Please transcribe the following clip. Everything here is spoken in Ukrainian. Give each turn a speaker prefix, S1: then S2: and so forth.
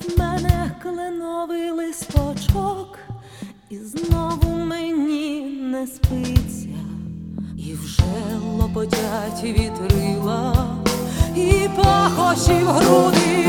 S1: в мене кленовий листочок, і знову мені не спиться, і вже лопотять вітрила, і пахощі в груди.